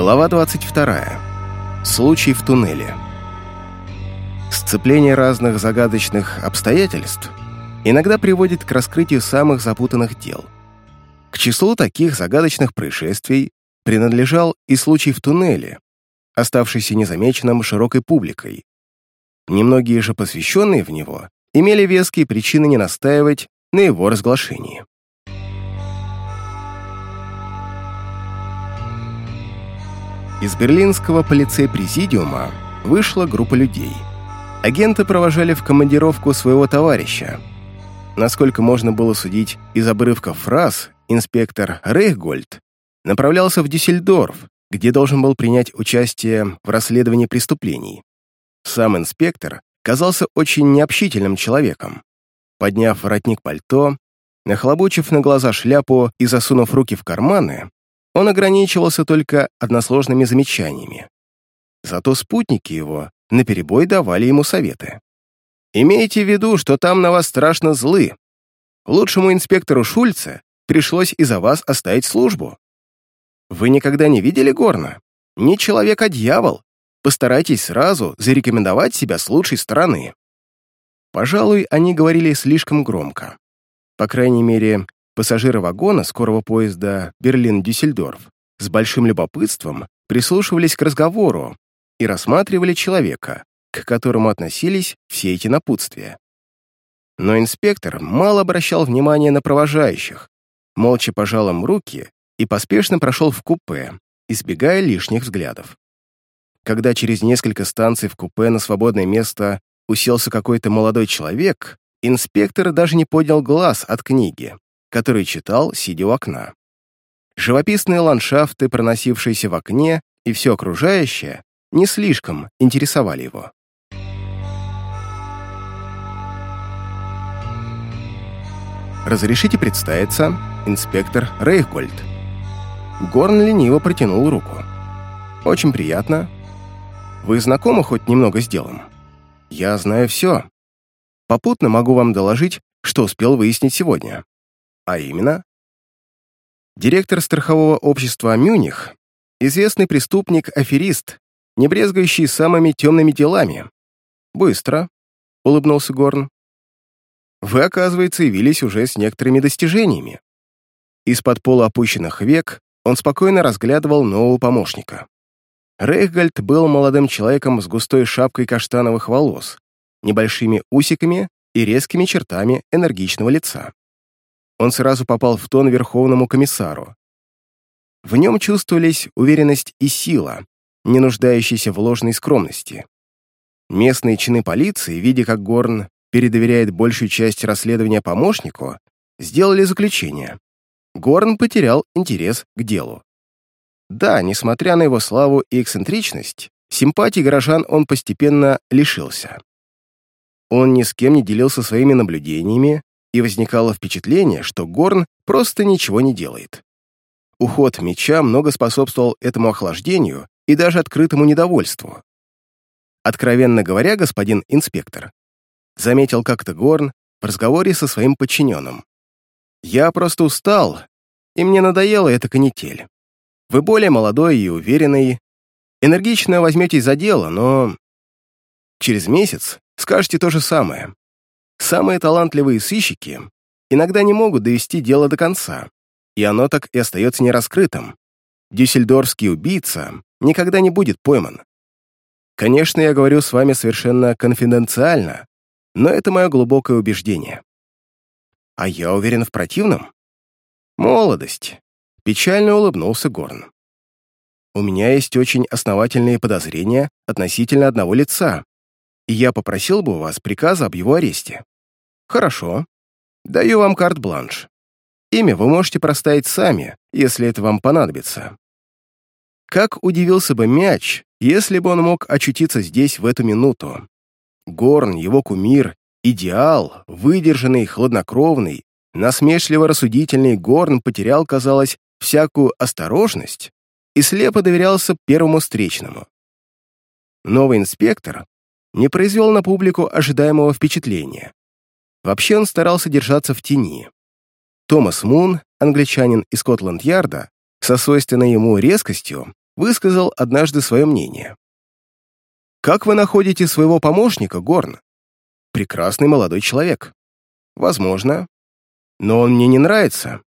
Глава 22. Случай в туннеле. Сцепление разных загадочных обстоятельств иногда приводит к раскрытию самых запутанных дел. К числу таких загадочных происшествий принадлежал и случай в туннеле, оставшийся незамеченным широкой публикой. Немногие же посвященные в него имели веские причины не настаивать на его разглашении. Из берлинского полицей-президиума вышла группа людей. Агенты провожали в командировку своего товарища. Насколько можно было судить из обрывков фраз, инспектор Рейхгольд направлялся в Дюссельдорф, где должен был принять участие в расследовании преступлений. Сам инспектор казался очень необщительным человеком. Подняв воротник пальто, нахлобучив на глаза шляпу и засунув руки в карманы, он ограничивался только односложными замечаниями. Зато спутники его наперебой давали ему советы. «Имейте в виду, что там на вас страшно злы. Лучшему инспектору Шульце пришлось из-за вас оставить службу. Вы никогда не видели Горна? Не человек, а дьявол. Постарайтесь сразу зарекомендовать себя с лучшей стороны». Пожалуй, они говорили слишком громко. По крайней мере, Пассажиры вагона скорого поезда Берлин-Дюссельдорф с большим любопытством прислушивались к разговору и рассматривали человека, к которому относились все эти напутствия. Но инспектор мало обращал внимания на провожающих, молча пожал им руки и поспешно прошел в купе, избегая лишних взглядов. Когда через несколько станций в купе на свободное место уселся какой-то молодой человек, инспектор даже не поднял глаз от книги, который читал, сидя у окна. Живописные ландшафты, проносившиеся в окне, и все окружающее не слишком интересовали его. «Разрешите представиться, инспектор Рейхгольд». Горн лениво протянул руку. «Очень приятно. Вы знакомы хоть немного с делом? Я знаю все. Попутно могу вам доложить, что успел выяснить сегодня. А именно? Директор страхового общества «Мюних» — известный преступник-аферист, не брезгающий самыми темными делами. «Быстро», — улыбнулся Горн. «Вы, оказывается, явились уже с некоторыми достижениями». Из-под полуопущенных век он спокойно разглядывал нового помощника. Рейхгальд был молодым человеком с густой шапкой каштановых волос, небольшими усиками и резкими чертами энергичного лица он сразу попал в тон Верховному комиссару. В нем чувствовались уверенность и сила, не нуждающиеся в ложной скромности. Местные чины полиции, видя, как Горн передоверяет большую часть расследования помощнику, сделали заключение. Горн потерял интерес к делу. Да, несмотря на его славу и эксцентричность, симпатий горожан он постепенно лишился. Он ни с кем не делился своими наблюдениями, и возникало впечатление, что Горн просто ничего не делает. Уход меча много способствовал этому охлаждению и даже открытому недовольству. Откровенно говоря, господин инспектор, заметил как-то Горн в разговоре со своим подчиненным. «Я просто устал, и мне надоела эта канитель. Вы более молодой и уверенный, энергично возьметесь за дело, но через месяц скажете то же самое. Самые талантливые сыщики иногда не могут довести дело до конца, и оно так и остается нераскрытым. Дюссельдорфский убийца никогда не будет пойман. Конечно, я говорю с вами совершенно конфиденциально, но это мое глубокое убеждение. А я уверен в противном. Молодость. Печально улыбнулся Горн. У меня есть очень основательные подозрения относительно одного лица, и я попросил бы у вас приказа об его аресте. Хорошо. Даю вам карт-бланш. Имя вы можете проставить сами, если это вам понадобится. Как удивился бы мяч, если бы он мог очутиться здесь в эту минуту. Горн, его кумир, идеал, выдержанный, хладнокровный, насмешливо-рассудительный Горн потерял, казалось, всякую осторожность и слепо доверялся первому встречному. Новый инспектор не произвел на публику ожидаемого впечатления. Вообще он старался держаться в тени. Томас Мун, англичанин из Скотланд-Ярда, со свойственной ему резкостью, высказал однажды свое мнение. «Как вы находите своего помощника, Горн? Прекрасный молодой человек. Возможно. Но он мне не нравится.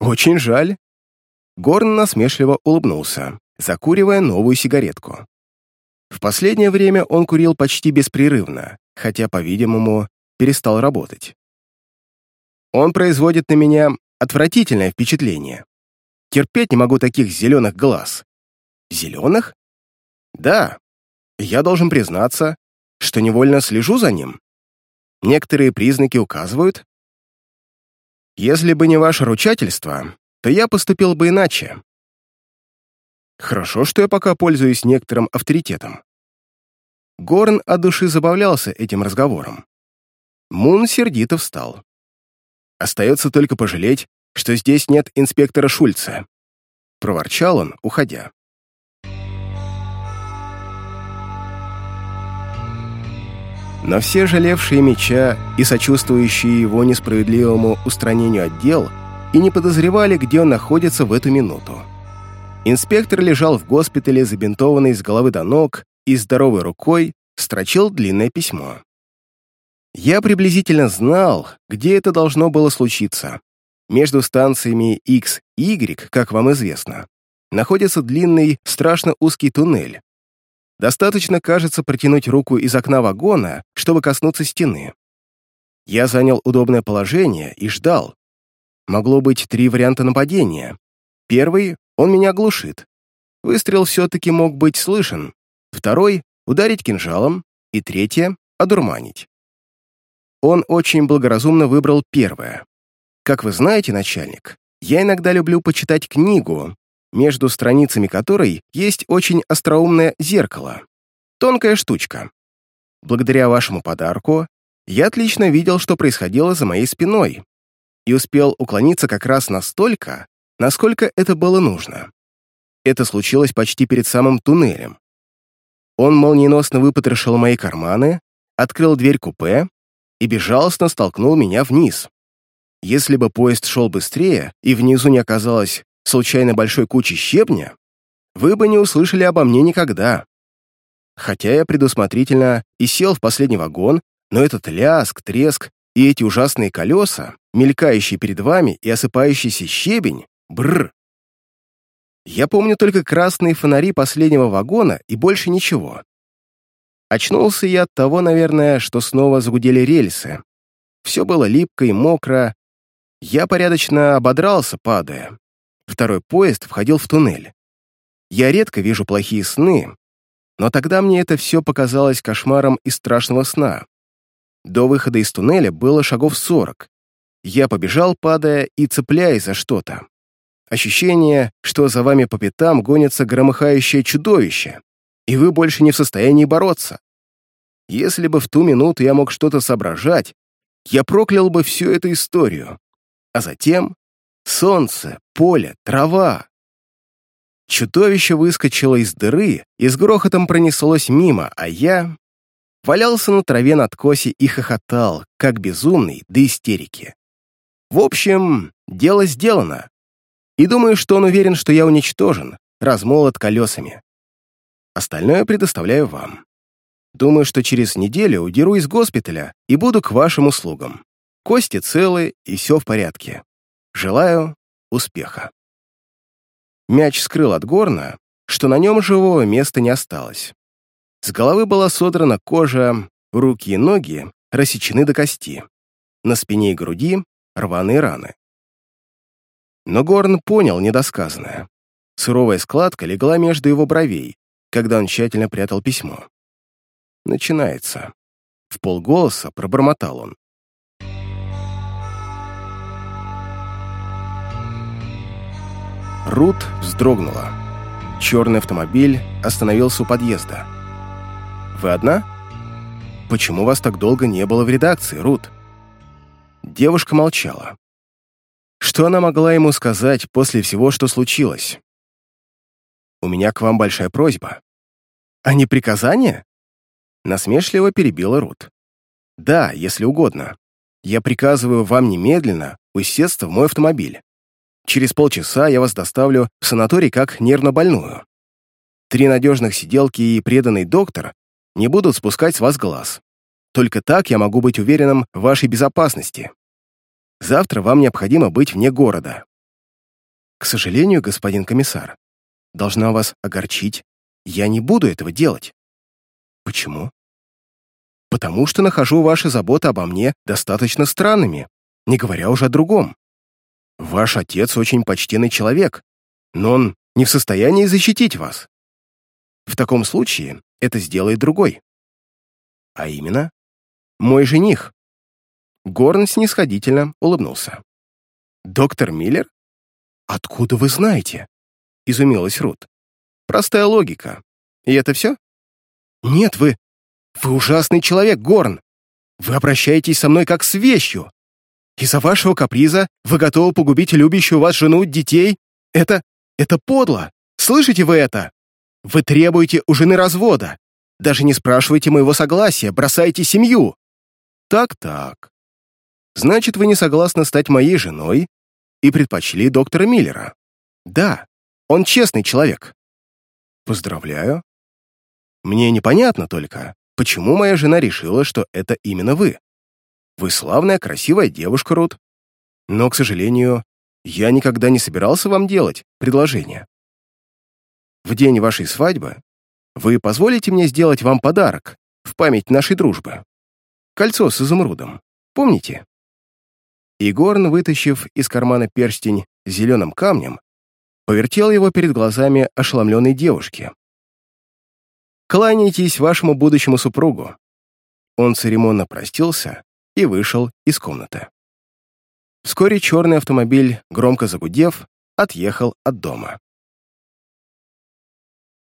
Очень жаль». Горн насмешливо улыбнулся, закуривая новую сигаретку. В последнее время он курил почти беспрерывно, хотя, по-видимому, перестал работать. Он производит на меня отвратительное впечатление. Терпеть не могу таких зеленых глаз. Зеленых? Да. Я должен признаться, что невольно слежу за ним. Некоторые признаки указывают. Если бы не ваше ручательство, то я поступил бы иначе. Хорошо, что я пока пользуюсь некоторым авторитетом. Горн от души забавлялся этим разговором. Мун сердито встал. Остается только пожалеть, что здесь нет инспектора Шульца. Проворчал он, уходя. Но все жалевшие меча и сочувствующие его несправедливому устранению отдел и не подозревали, где он находится в эту минуту. Инспектор лежал в госпитале, забинтованный с головы до ног, и здоровой рукой строчил длинное письмо. Я приблизительно знал, где это должно было случиться. Между станциями X и Y, как вам известно, находится длинный, страшно узкий туннель. Достаточно, кажется, протянуть руку из окна вагона, чтобы коснуться стены. Я занял удобное положение и ждал. Могло быть три варианта нападения. Первый — он меня глушит. Выстрел все-таки мог быть слышен. Второй — ударить кинжалом. И третье — одурманить. Он очень благоразумно выбрал первое. Как вы знаете, начальник, я иногда люблю почитать книгу, между страницами которой есть очень остроумное зеркало. Тонкая штучка. Благодаря вашему подарку я отлично видел, что происходило за моей спиной, и успел уклониться как раз настолько, насколько это было нужно. Это случилось почти перед самым туннелем. Он молниеносно выпотрошил мои карманы, открыл дверь купе и безжалостно столкнул меня вниз. Если бы поезд шел быстрее и внизу не оказалось случайно большой кучи щебня, вы бы не услышали обо мне никогда. Хотя я предусмотрительно и сел в последний вагон, но этот ляск, треск и эти ужасные колеса, мелькающие перед вами и осыпающийся щебень, бррр. Я помню только красные фонари последнего вагона и больше ничего. Очнулся я от того, наверное, что снова загудели рельсы. Все было липко и мокро. Я порядочно ободрался, падая. Второй поезд входил в туннель. Я редко вижу плохие сны, но тогда мне это все показалось кошмаром из страшного сна. До выхода из туннеля было шагов сорок. Я побежал, падая и цепляясь за что-то. Ощущение, что за вами по пятам гонится громыхающее чудовище, и вы больше не в состоянии бороться. Если бы в ту минуту я мог что-то соображать, я проклял бы всю эту историю. А затем солнце, поле, трава. Чудовище выскочило из дыры и с грохотом пронеслось мимо, а я валялся на траве над коси и хохотал, как безумный, до истерики. В общем, дело сделано. И думаю, что он уверен, что я уничтожен, размолот колесами. Остальное предоставляю вам. Думаю, что через неделю удеру из госпиталя и буду к вашим услугам. Кости целы и все в порядке. Желаю успеха. Мяч скрыл от горна, что на нем живого места не осталось. С головы была содрана кожа, руки и ноги рассечены до кости. На спине и груди рваные раны. Но Горн понял недосказанное. Суровая складка легла между его бровей, когда он тщательно прятал письмо. Начинается. В полголоса пробормотал он. Рут вздрогнула. Черный автомобиль остановился у подъезда. «Вы одна? Почему вас так долго не было в редакции, Рут?» Девушка молчала. Что она могла ему сказать после всего, что случилось? «У меня к вам большая просьба». «А не приказание?» Насмешливо перебила Рут. «Да, если угодно. Я приказываю вам немедленно усесться в мой автомобиль. Через полчаса я вас доставлю в санаторий как нервно больную. Три надежных сиделки и преданный доктор не будут спускать с вас глаз. Только так я могу быть уверенным в вашей безопасности. Завтра вам необходимо быть вне города. К сожалению, господин комиссар, должна вас огорчить, я не буду этого делать. Почему? Потому что нахожу ваши заботы обо мне достаточно странными, не говоря уже о другом. Ваш отец очень почтенный человек, но он не в состоянии защитить вас. В таком случае это сделает другой. А именно, мой жених. Горн снисходительно улыбнулся. «Доктор Миллер? Откуда вы знаете?» — изумилась Рут. «Простая логика. И это все?» «Нет, вы... Вы ужасный человек, Горн. Вы обращаетесь со мной как с вещью. Из-за вашего каприза вы готовы погубить любящую вас жену, детей. Это... это подло. Слышите вы это? Вы требуете у жены развода. Даже не спрашиваете моего согласия, бросаете семью. Так-так. Значит, вы не согласны стать моей женой и предпочли доктора Миллера. Да, он честный человек. Поздравляю. Мне непонятно только, почему моя жена решила, что это именно вы. Вы славная, красивая девушка, Рут. Но, к сожалению, я никогда не собирался вам делать предложение. В день вашей свадьбы вы позволите мне сделать вам подарок в память нашей дружбы? Кольцо с изумрудом. Помните? Игорн, вытащив из кармана перстень с зеленым камнем, повертел его перед глазами ошеломленной девушки. «Кланяйтесь вашему будущему супругу». Он церемонно простился и вышел из комнаты. Вскоре черный автомобиль, громко загудев, отъехал от дома.